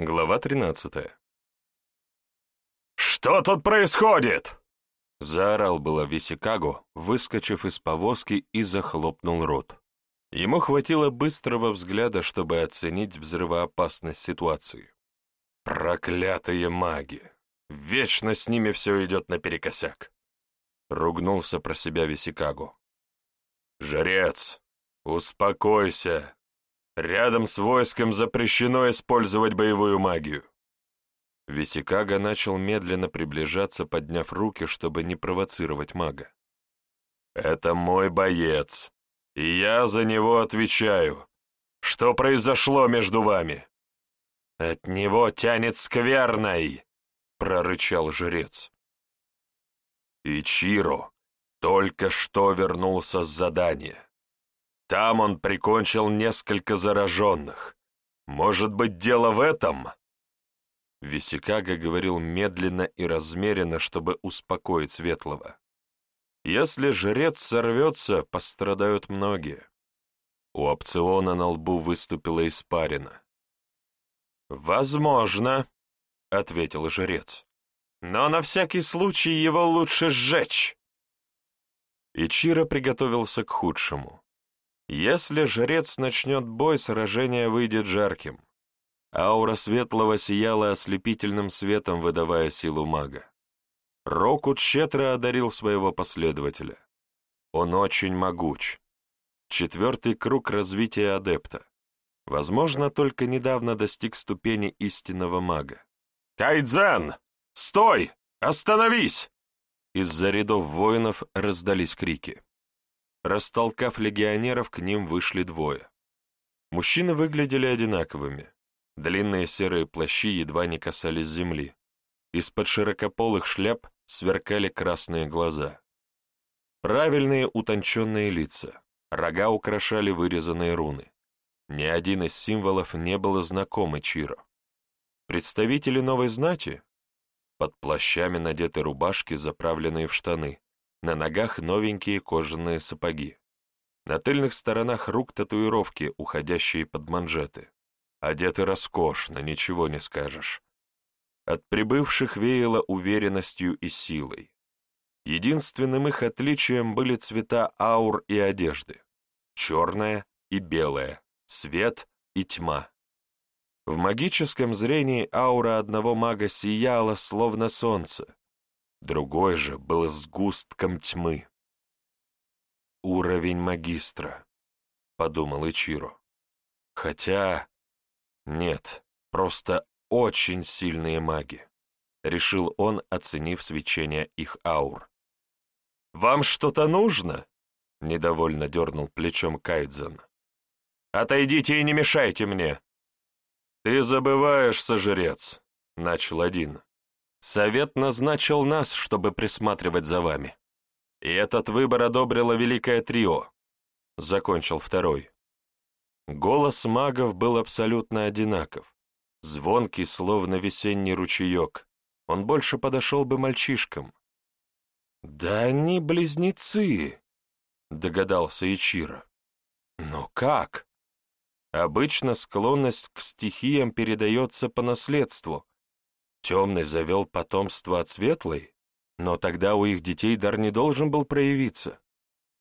Глава 13. «Что тут происходит?» Заорал было Висикаго, выскочив из повозки и захлопнул рот. Ему хватило быстрого взгляда, чтобы оценить взрывоопасность ситуации. «Проклятые маги! Вечно с ними все идет наперекосяк!» Ругнулся про себя Висикаго. «Жрец, успокойся! Рядом с войском запрещено использовать боевую магию!» Висикага начал медленно приближаться, подняв руки, чтобы не провоцировать мага. «Это мой боец, и я за него отвечаю. Что произошло между вами?» «От него тянет скверной!» — прорычал жрец. Ичиро только что вернулся с задания. Там он прикончил несколько зараженных. Может быть, дело в этом?» Висикага говорил медленно и размеренно, чтобы успокоить Светлого. «Если жрец сорвется, пострадают многие». У опциона на лбу выступила испарина. «Возможно», — ответил жрец. «Но на всякий случай его лучше сжечь». Ичиро приготовился к худшему. Если жрец начнет бой, сражение выйдет жарким. Аура светлого сияла ослепительным светом, выдавая силу мага. Рокут щедро одарил своего последователя. Он очень могуч. Четвертый круг развития адепта. Возможно, только недавно достиг ступени истинного мага. «Кайдзен! Стой! Остановись!» Из-за рядов воинов раздались крики. Растолкав легионеров, к ним вышли двое. Мужчины выглядели одинаковыми. Длинные серые плащи едва не касались земли. Из-под широкополых шляп сверкали красные глаза. Правильные утонченные лица, рога украшали вырезанные руны. Ни один из символов не был знаком Чиро. Представители новой знати? Под плащами надеты рубашки, заправленные в штаны, на ногах новенькие кожаные сапоги. На тыльных сторонах рук татуировки, уходящие под манжеты. Одеты роскошно, ничего не скажешь. От прибывших веяло уверенностью и силой. Единственным их отличием были цвета аур и одежды. Черная и белая, свет и тьма. В магическом зрении аура одного мага сияла, словно солнце. Другой же был сгустком тьмы. «Уровень магистра», — подумал Ичиро. Хотя нет, просто очень сильные маги, решил он, оценив свечение их аур. «Вам что-то нужно?» — недовольно дернул плечом Кайдзен. «Отойдите и не мешайте мне!» «Ты забываешь, сожрец», — начал один. «Совет назначил нас, чтобы присматривать за вами. И этот выбор одобрило Великое Трио», — закончил второй. Голос магов был абсолютно одинаков, звонкий, словно весенний ручеек. Он больше подошел бы мальчишкам. «Да они близнецы», — догадался Ичиро. «Но как?» Обычно склонность к стихиям передается по наследству. Темный завел потомство от светлой, но тогда у их детей дар не должен был проявиться.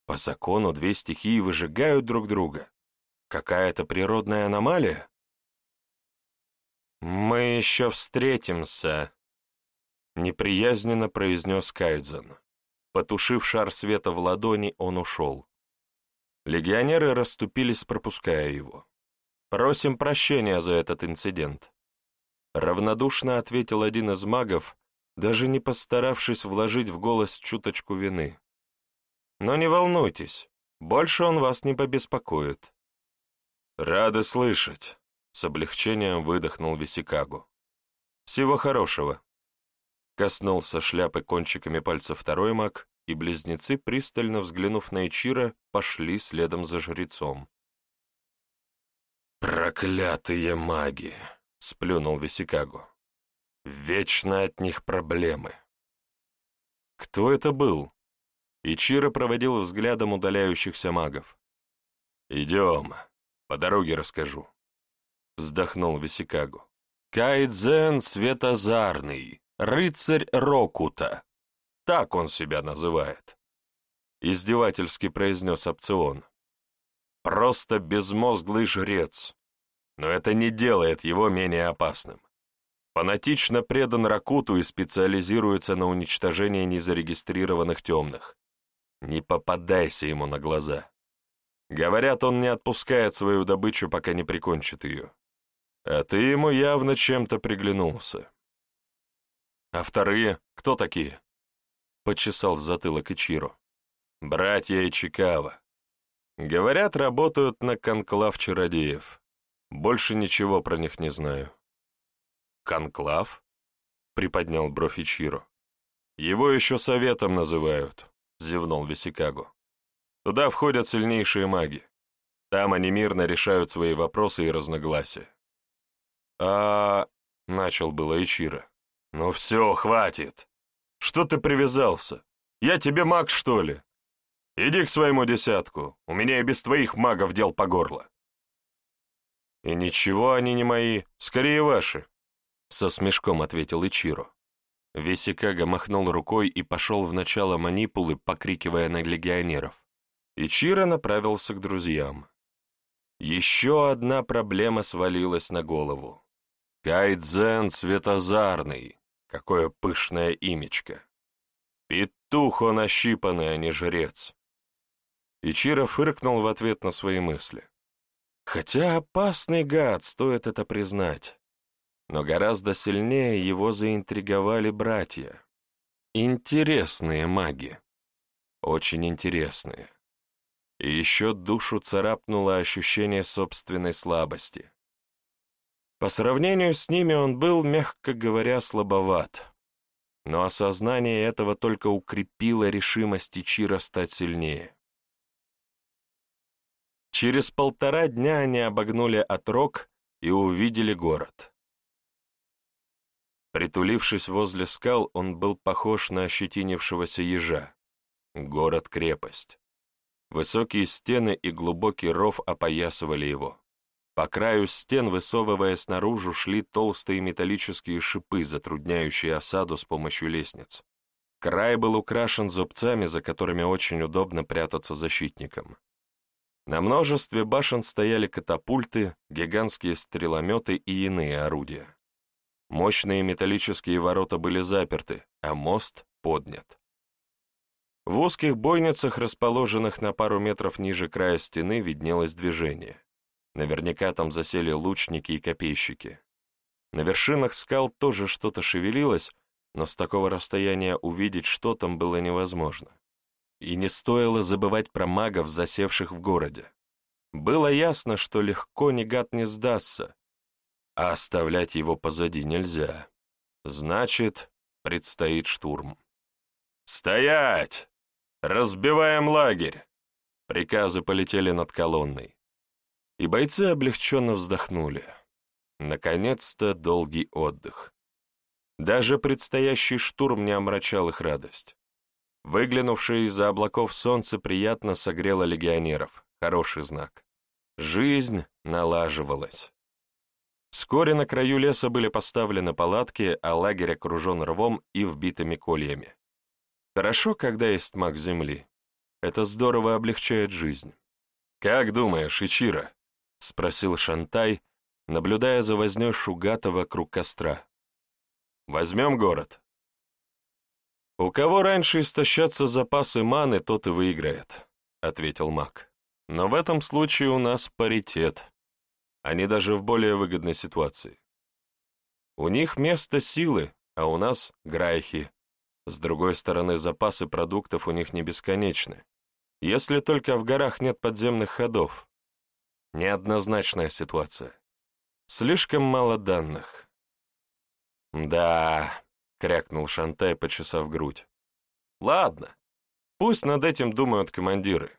По закону две стихии выжигают друг друга. Какая-то природная аномалия? «Мы еще встретимся», — неприязненно произнес Кайдзен. Потушив шар света в ладони, он ушел. Легионеры расступились, пропуская его. «Просим прощения за этот инцидент», — равнодушно ответил один из магов, даже не постаравшись вложить в голос чуточку вины. «Но не волнуйтесь, больше он вас не побеспокоит. «Рады слышать», — с облегчением выдохнул Висикагу. «Всего хорошего». Коснулся шляпы кончиками пальцев второй маг, и близнецы, пристально взглянув на Ичира, пошли следом за жрецом. «Проклятые маги!» — сплюнул Висикагу. «Вечно от них проблемы». «Кто это был?» Ичиро проводил взглядом удаляющихся магов. «Идем», по дороге расскажу. Вздохнул Висикагу. Кайдзен Светозарный, рыцарь Рокута. Так он себя называет. Издевательски произнес опцион. Просто безмозглый жрец. Но это не делает его менее опасным. Фанатично предан Ракуту и специализируется на уничтожении незарегистрированных темных. Не попадайся ему на глаза. Говорят, он не отпускает свою добычу, пока не прикончит ее. А ты ему явно чем-то приглянулся. А вторые кто такие? Почесал затылок Ичиро. Братья Ичикава. Говорят, работают на конклав чародеев. Больше ничего про них не знаю. Конклав? Приподнял бровь Ичиро. Его еще советом называют, зевнул Висикаго. Туда входят сильнейшие маги. Там они мирно решают свои вопросы и разногласия. А... — начал было Ичиро. «Ну все, хватит. Что ты привязался? Я тебе маг, что ли? Иди к своему десятку, у меня и без твоих магов дел по горло». «И ничего они не мои, скорее ваши», — со смешком ответил Ичиро. Весикага махнул рукой и пошел в начало манипулы, покрикивая на легионеров. Ичиро направился к друзьям. Еще одна проблема свалилась на голову. Кайдзен светозарный, какое пышное имечко. Петух он ощипанный, а не жрец. Ичиро фыркнул в ответ на свои мысли. Хотя опасный гад, стоит это признать. Но гораздо сильнее его заинтриговали братья. Интересные маги. Очень интересные. И еще душу царапнуло ощущение собственной слабости. По сравнению с ними он был, мягко говоря, слабоват. Но осознание этого только укрепило решимость Ичира стать сильнее. Через полтора дня они обогнули отрог и увидели город. Притулившись возле скал, он был похож на ощетинившегося ежа. Город-крепость. Высокие стены и глубокий ров опоясывали его. По краю стен, высовываясь наружу, шли толстые металлические шипы, затрудняющие осаду с помощью лестниц. Край был украшен зубцами, за которыми очень удобно прятаться защитникам. На множестве башен стояли катапульты, гигантские стрелометы и иные орудия. Мощные металлические ворота были заперты, а мост поднят. В узких бойницах, расположенных на пару метров ниже края стены, виднелось движение. Наверняка там засели лучники и копейщики. На вершинах скал тоже что-то шевелилось, но с такого расстояния увидеть, что там, было невозможно. И не стоило забывать про магов, засевших в городе. Было ясно, что легко ни гад не сдастся, а оставлять его позади нельзя. Значит, предстоит штурм. «Стоять!» «Разбиваем лагерь!» Приказы полетели над колонной. И бойцы облегченно вздохнули. Наконец-то долгий отдых. Даже предстоящий штурм не омрачал их радость. Выглянувшее из-за облаков солнце приятно согрело легионеров. Хороший знак. Жизнь налаживалась. Вскоре на краю леса были поставлены палатки, а лагерь окружен рвом и вбитыми кольями. Хорошо, когда есть маг Земли. Это здорово облегчает жизнь. «Как думаешь, Ичиро?» — спросил Шантай, наблюдая за вознёй Шугата вокруг костра. «Возьмем город?» «У кого раньше истощатся запасы маны, тот и выиграет», — ответил маг. «Но в этом случае у нас паритет. Они даже в более выгодной ситуации. У них место силы, а у нас — грайхи, с другой стороны, запасы продуктов у них не бесконечны, если только в горах нет подземных ходов. Неоднозначная ситуация. Слишком мало данных. «Да», — крякнул Шантай, почесав грудь. «Ладно, пусть над этим думают командиры.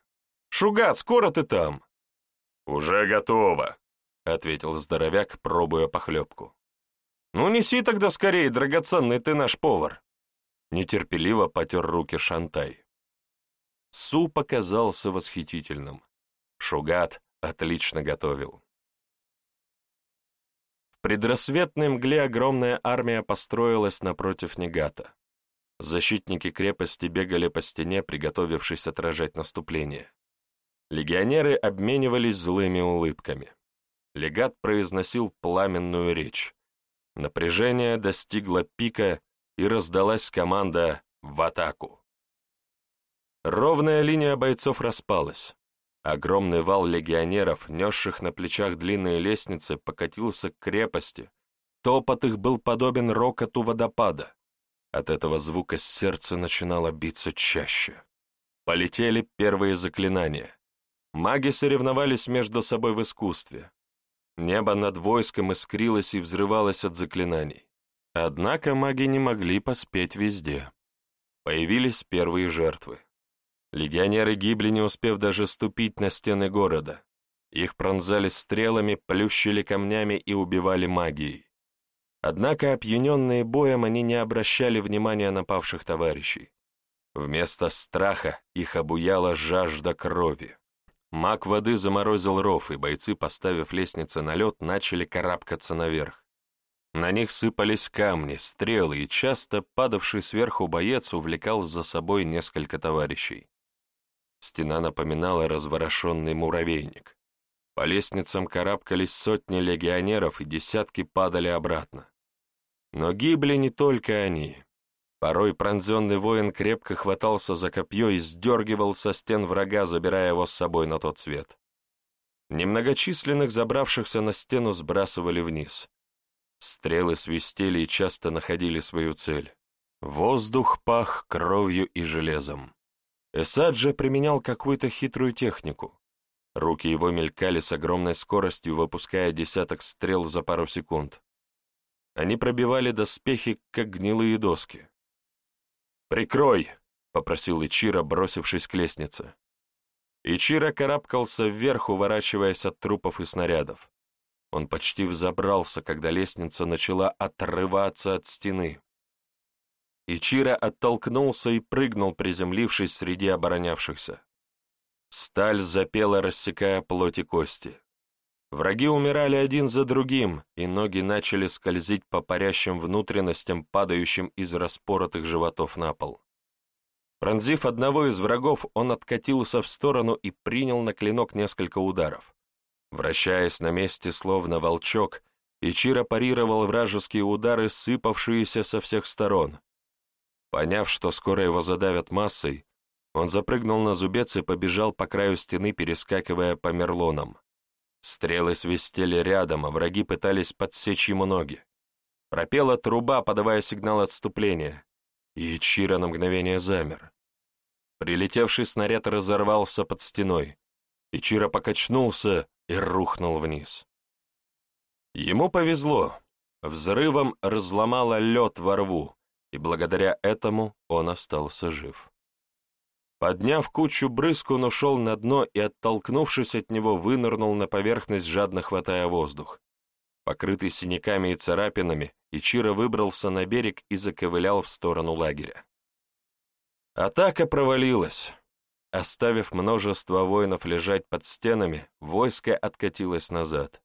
Шугат, скоро ты там?» «Уже готово», — ответил здоровяк, пробуя похлебку. «Ну неси тогда скорее, драгоценный ты наш повар», Нетерпеливо потер руки Шантай. Суп оказался восхитительным. Шугат отлично готовил. Предрассветной мгле огромная армия построилась напротив Негата. Защитники крепости бегали по стене, приготовившись отражать наступление. Легионеры обменивались злыми улыбками. Легат произносил пламенную речь. Напряжение достигло пика, и раздалась команда «В атаку!». Ровная линия бойцов распалась. Огромный вал легионеров, несших на плечах длинные лестницы, покатился к крепости. Топот их был подобен рокоту водопада. От этого звука сердце начинало биться чаще. Полетели первые заклинания. Маги соревновались между собой в искусстве. Небо над войском искрилось и взрывалось от заклинаний. Однако маги не могли поспеть везде. Появились первые жертвы. Легионеры гибли, не успев даже ступить на стены города. Их пронзали стрелами, плющили камнями и убивали магией. Однако, опьяненные боем, они не обращали внимания на павших товарищей. Вместо страха их обуяла жажда крови. Маг воды заморозил ров, и бойцы, поставив лестницы на лед, начали карабкаться наверх. На них сыпались камни, стрелы, и часто падавший сверху боец увлекал за собой несколько товарищей. Стена напоминала разворошенный муравейник. По лестницам карабкались сотни легионеров, и десятки падали обратно. Но гибли не только они. Порой пронзенный воин крепко хватался за копье и сдергивал со стен врага, забирая его с собой на тот свет. Немногочисленных забравшихся на стену сбрасывали вниз. Стрелы свистели и часто находили свою цель. Воздух пах кровью и железом. Эсаджа применял какую-то хитрую технику. Руки его мелькали с огромной скоростью, выпуская десяток стрел за пару секунд. Они пробивали доспехи, как гнилые доски. «Прикрой!» — попросил Ичиро, бросившись к лестнице. Ичиро карабкался вверх, уворачиваясь от трупов и снарядов. Он почти взобрался, когда лестница начала отрываться от стены. Ичиро оттолкнулся и прыгнул, приземлившись среди оборонявшихся. Сталь запела, рассекая плоть и кости. Враги умирали один за другим, и ноги начали скользить по парящим внутренностям, падающим из распоротых животов на пол. Пронзив одного из врагов, он откатился в сторону и принял на клинок несколько ударов. Вращаясь на месте, словно волчок, Ичиро парировал вражеские удары, сыпавшиеся со всех сторон. Поняв, что скоро его задавят массой, он запрыгнул на зубец и побежал по краю стены, перескакивая по мерлонам. Стрелы свистели рядом, а враги пытались подсечь ему ноги. Пропела труба, подавая сигнал отступления, и Чира на мгновение замер. Прилетевший снаряд разорвался под стеной, и Чира покачнулся и рухнул вниз. Ему повезло. Взрывом разломало лед во рву, и благодаря этому он остался жив. Подняв кучу брызг, он ушел на дно и, оттолкнувшись от него, вынырнул на поверхность, жадно хватая воздух. Покрытый синяками и царапинами, Ичиро выбрался на берег и заковылял в сторону лагеря. Атака провалилась. Оставив множество воинов лежать под стенами, войско откатилось назад.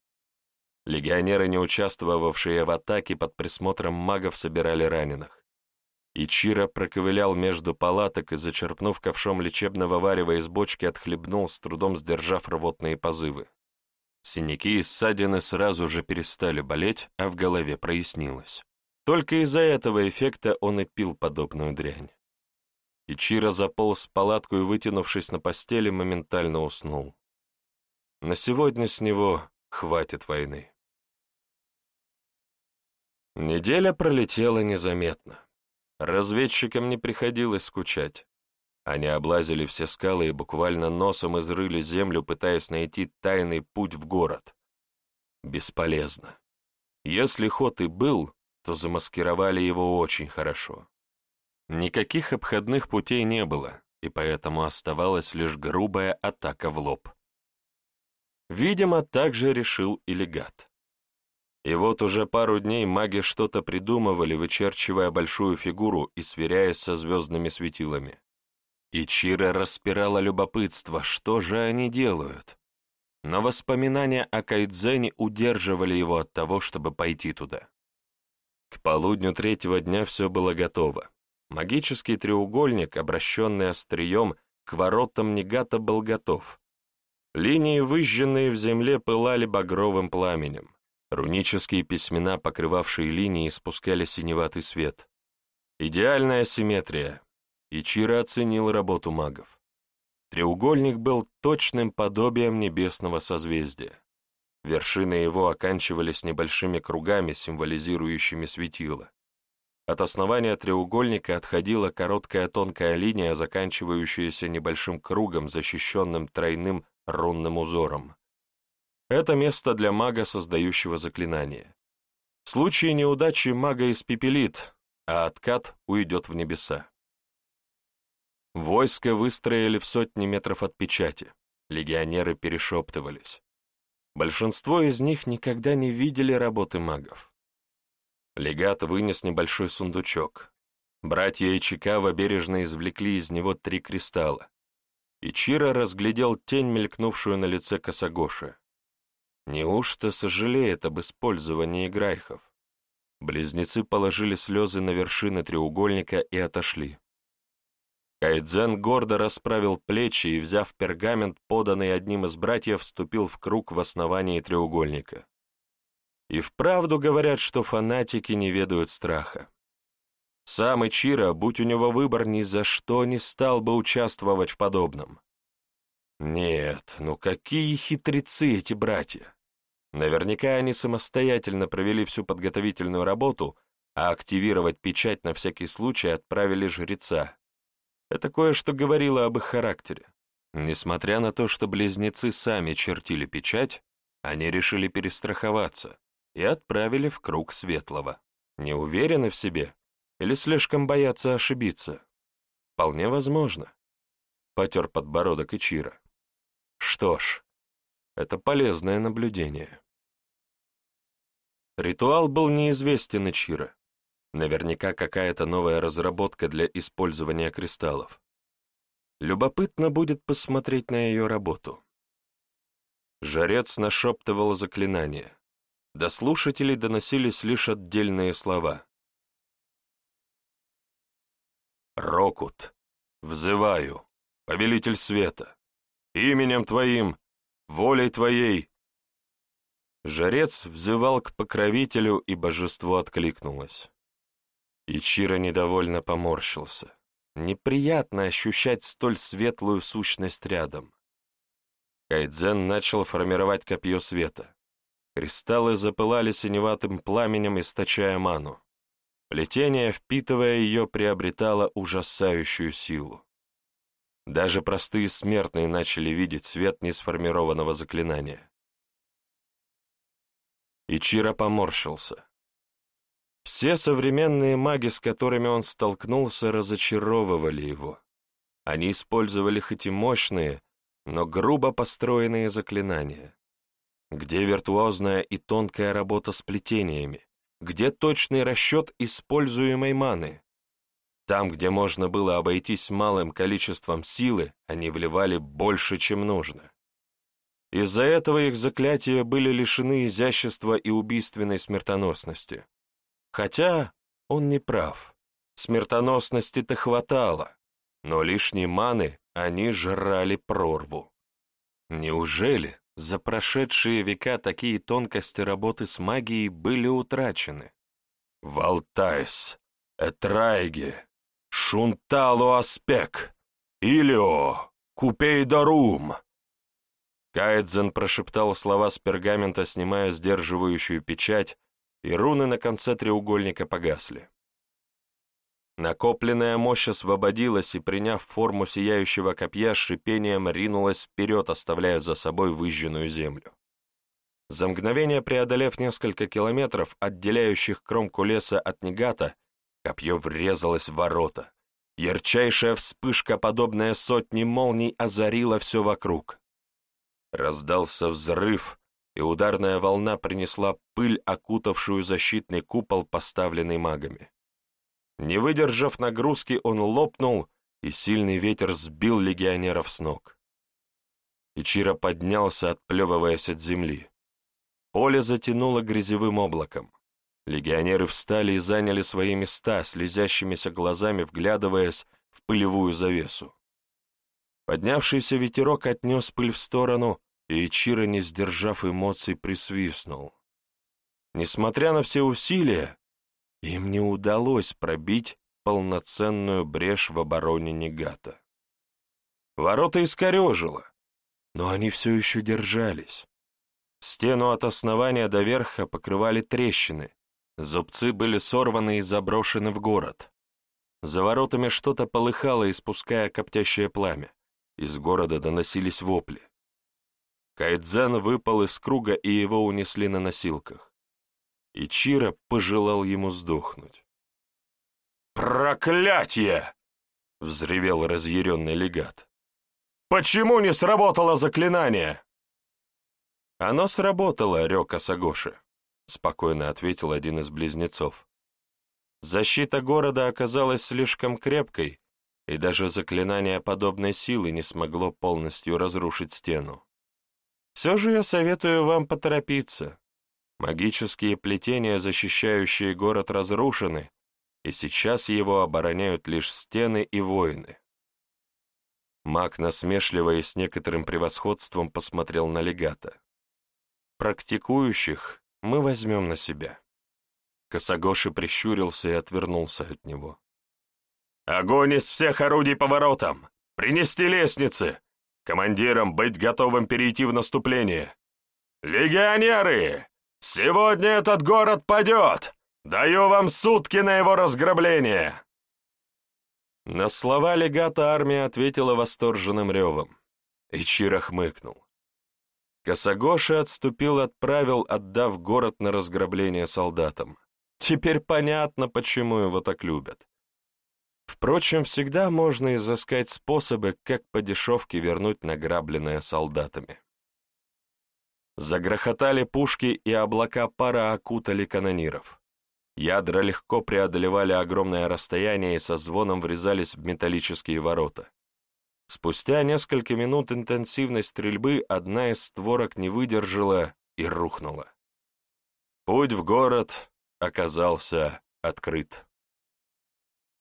Легионеры, не участвовавшие в атаке, под присмотром магов собирали раненых. Ичиро проковылял между палаток и, зачерпнув ковшом лечебного варева из бочки, отхлебнул, с трудом сдержав рвотные позывы. Синяки и ссадины сразу же перестали болеть, а в голове прояснилось. Только из-за этого эффекта он и пил подобную дрянь. Ичиро заполз в палатку и, вытянувшись на постели, моментально уснул. На сегодня с него хватит войны. Неделя пролетела незаметно. Разведчикам не приходилось скучать. Они облазили все скалы и буквально носом изрыли землю, пытаясь найти тайный путь в город. Бесполезно. Если ход и был, то замаскировали его очень хорошо. Никаких обходных путей не было, и поэтому оставалась лишь грубая атака в лоб. Видимо, так же решил и легат. И вот уже пару дней маги что-то придумывали, вычерчивая большую фигуру и сверяясь со звездными светилами. И Чира распирала любопытство, что же они делают. но воспоминания о Кайдзене удерживали его от того, чтобы пойти туда. К полудню третьего дня все было готово. Магический треугольник, обращенный острием к воротам Негата, был готов. Линии, выжженные в земле, пылали багровым пламенем. Рунические письмена, покрывавшие линии, спускали синеватый свет. Идеальная симметрия. Ичиро оценил работу магов. Треугольник был точным подобием небесного созвездия. Вершины его оканчивались небольшими кругами, символизирующими светило. От основания треугольника отходила короткая тонкая линия, заканчивающаяся небольшим кругом, защищенным тройным рунным узором. Это место для мага, создающего заклинание. В случае неудачи мага испепелит, а откат уйдет в небеса. Войско выстроили в сотни метров от печати. Легионеры перешептывались. Большинство из них никогда не видели работы магов. Легат вынес небольшой сундучок. Братья Ичикава бережно извлекли из него три кристалла. Ичиро разглядел тень, мелькнувшую на лице Косогоши. Неужто сожалеет об использовании грайхов? Близнецы положили слезы на вершины треугольника и отошли. Кайдзен гордо расправил плечи и, взяв пергамент, поданный одним из братьев, вступил в круг в основании треугольника. И вправду говорят, что фанатики не ведают страха. Сам Ичиро, будь у него выбор, ни за что не стал бы участвовать в подобном. Нет, ну какие хитрецы эти братья! Наверняка они самостоятельно провели всю подготовительную работу, а активировать печать на всякий случай отправили жреца, это кое-что говорило об их характере. Несмотря на то, что близнецы сами чертили печать, они решили перестраховаться и отправили в круг светлого. Не уверены в себе или слишком боятся ошибиться? Вполне возможно. Потер подбородок Ичира. Что ж, это полезное наблюдение. Ритуал был неизвестен Ичира. Наверняка какая-то новая разработка для использования кристаллов. Любопытно будет посмотреть на ее работу. Жарец нашептывал заклинания. До слушателей доносились лишь отдельные слова. «Рокут, взываю, повелитель света, именем твоим, волей твоей». Жарец взывал к покровителю, и божество откликнулось. Ичиро недовольно поморщился. Неприятно ощущать столь светлую сущность рядом. Кайдзен начал формировать копье света. Кристаллы запылали синеватым пламенем, источая ману. Плетение, впитывая ее, приобретало ужасающую силу. Даже простые смертные начали видеть свет несформированного заклинания. Ичиро поморщился. Все современные маги, с которыми он столкнулся, разочаровывали его. Они использовали хоть и мощные, но грубо построенные заклинания. Где виртуозная и тонкая работа с плетениями? Где точный расчет используемой маны? Там, где можно было обойтись малым количеством силы, они вливали больше, чем нужно. Из-за этого их заклятия были лишены изящества и убийственной смертоносности. Хотя он не прав. Смертоносности-то хватало, но лишней маны они жрали прорву. Неужели за прошедшие века такие тонкости работы с магией были утрачены? Валтайс, Этрайге, Шунталу Аспек, Илио, Купейдарум. Кайдзен прошептал слова с пергамента, снимая сдерживающую печать, и руны на конце треугольника погасли. Накопленная мощь освободилась и, приняв форму сияющего копья, шипением ринулась вперед, оставляя за собой выжженную землю. За мгновение преодолев несколько километров, отделяющих кромку леса от Негата, копье врезалось в ворота. Ярчайшая вспышка, подобная сотни молний, озарила все вокруг. Раздался взрыв, и ударная волна принесла пыль, окутавшую защитный купол, поставленный магами. Не выдержав нагрузки, он лопнул, и сильный ветер сбил легионеров с ног. Ичиро поднялся, отплевываясь от земли. Поле затянуло грязевым облаком. Легионеры встали и заняли свои места, слезящимися глазами вглядываясь в пылевую завесу. Поднявшийся ветерок отнес пыль в сторону, и Ичиро, не сдержав эмоций, присвистнул. Несмотря на все усилия, им не удалось пробить полноценную брешь в обороне Негата. Ворота искорежило, но они все еще держались. Стену от основания до верха покрывали трещины, зубцы были сорваны и заброшены в город. За воротами что-то полыхало, испуская коптящее пламя. Из города доносились вопли. Кайдзен выпал из круга, и его унесли на носилках. И Чира пожелал ему сдохнуть. «Проклятье!» — взревел разъяренный легат. «Почему не сработало заклинание?» «Оно сработало, Рёка Сагоши», — спокойно ответил один из близнецов. Защита города оказалась слишком крепкой, и даже заклинание подобной силы не смогло полностью разрушить стену. Все же я советую вам поторопиться. Магические плетения, защищающие город, разрушены, и сейчас его обороняют лишь стены и воины. Маг, насмешливо и с некоторым превосходством, посмотрел на легата. «Практикующих мы возьмем на себя». Косогоши прищурился и отвернулся от него. «Огонь из всех орудий по воротам! Принести лестницы! Командирам быть готовым перейти в наступление! Легионеры! Сегодня этот город падет! Даю вам сутки на его разграбление!» На слова легата армия ответила восторженным ревом. Ичиро хмыкнул. Косогоши отступил от правил, отдав город на разграбление солдатам. Теперь понятно, почему его так любят. Впрочем, всегда можно изыскать способы, как по дешевке вернуть награбленное солдатами. Загрохотали пушки, и облака пара окутали канониров. Ядра легко преодолевали огромное расстояние и со звоном врезались в металлические ворота. Спустя несколько минут интенсивной стрельбы одна из створок не выдержала и рухнула. Путь в город оказался открыт.